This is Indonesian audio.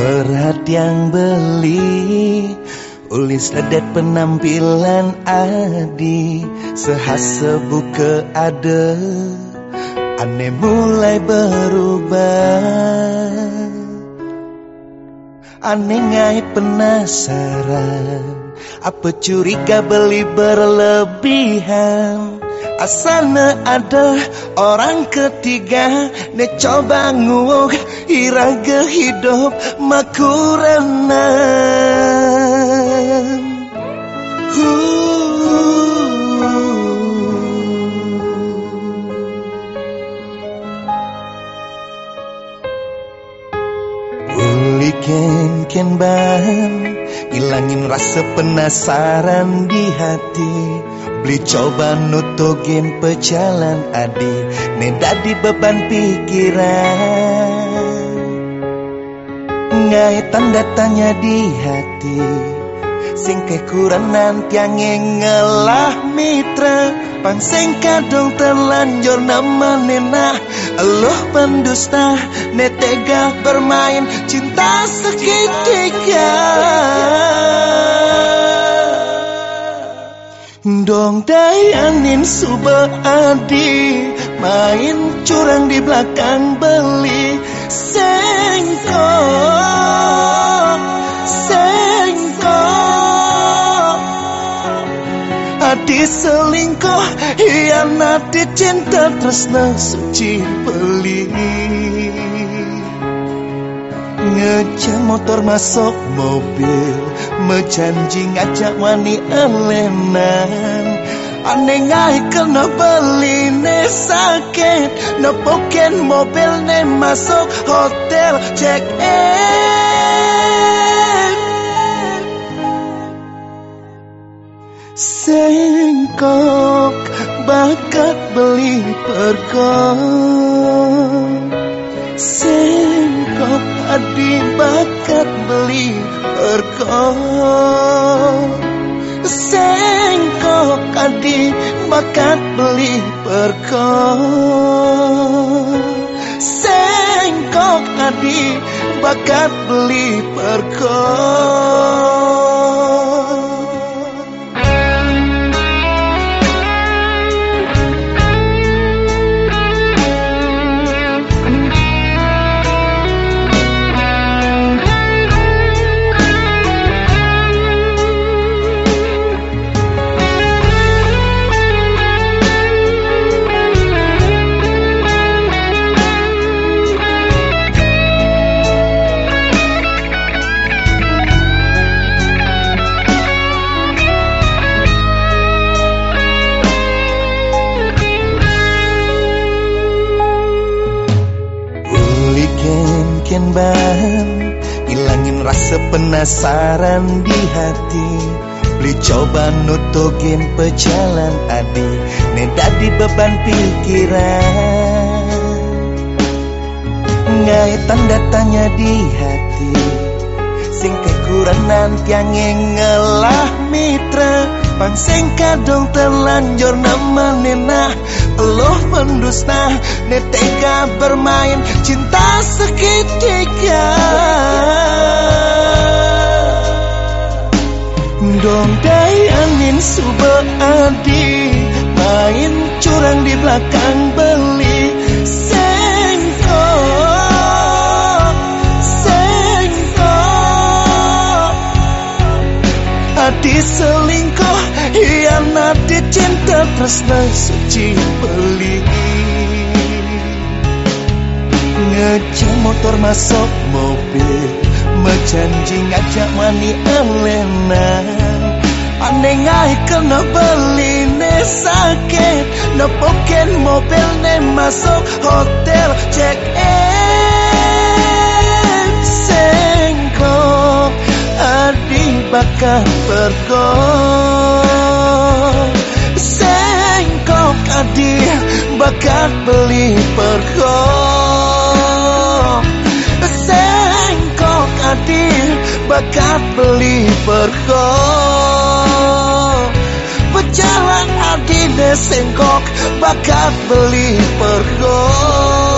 Perhatian beli Ulis ledet penampilan Adi. Sehasa buka ada Aneh mulai berubah. Aneh ngai penasaran Apa curiga beli berlebihan? Asana ada orang ketiga Ne coba nguok iraga hidup makurana Uli ken ken ban Ilangin rasa penasaran di hati. Beli coba nutugin pejalan adi Neda di beban pikiran Ngai tanda tanya di hati. Sing kekuranan tiang ngelah mitra. Pangseng kadung terlanjur nama nena Allah pendusta Netega bermain cinta seketika Dong dayanin suba adi Main curang di belakang beli Sengkok Adi selingkuh Hianati cinta tresna suci beli. Ngejam motor masuk mobil Menjanji ngajak wani elenan. Aneh ngai kena beli ne sakit Nepokin mobil ne masuk hotel check in Sengkok bakat beli perkong Sengkok adi bakat beli perkong Sengkok adi bakat beli perkong Sengkok adi bakat beli perkong ken ken ban Ilangin rasa penasaran di hati. Beli coba nutugin pejalan adi. Neda di beban pikiran. Ngai tanda tanya di hati. Sing kekuranan tiang ngelah mitra Pangseng kadung terlanjur nama nena Allah mendusta Netega bermain cinta seketika. Dong dayanin suba adi Main curang di belakang beli. Sengkok Sengkok Adi selingkuh Hianati cinta tresna suci beli. Ngejam motor masuk mobil Menjanji ngajak mani elenan Aneh ngai kena beli ne sakit. Nepokin mobil ne masuk hotel check in Sengkok. Adi bakal perkong Sengkok adi bakat beli perkong Sengkok adi bakat beli perkong Pejalan adi ne sengkok bakat beli perkong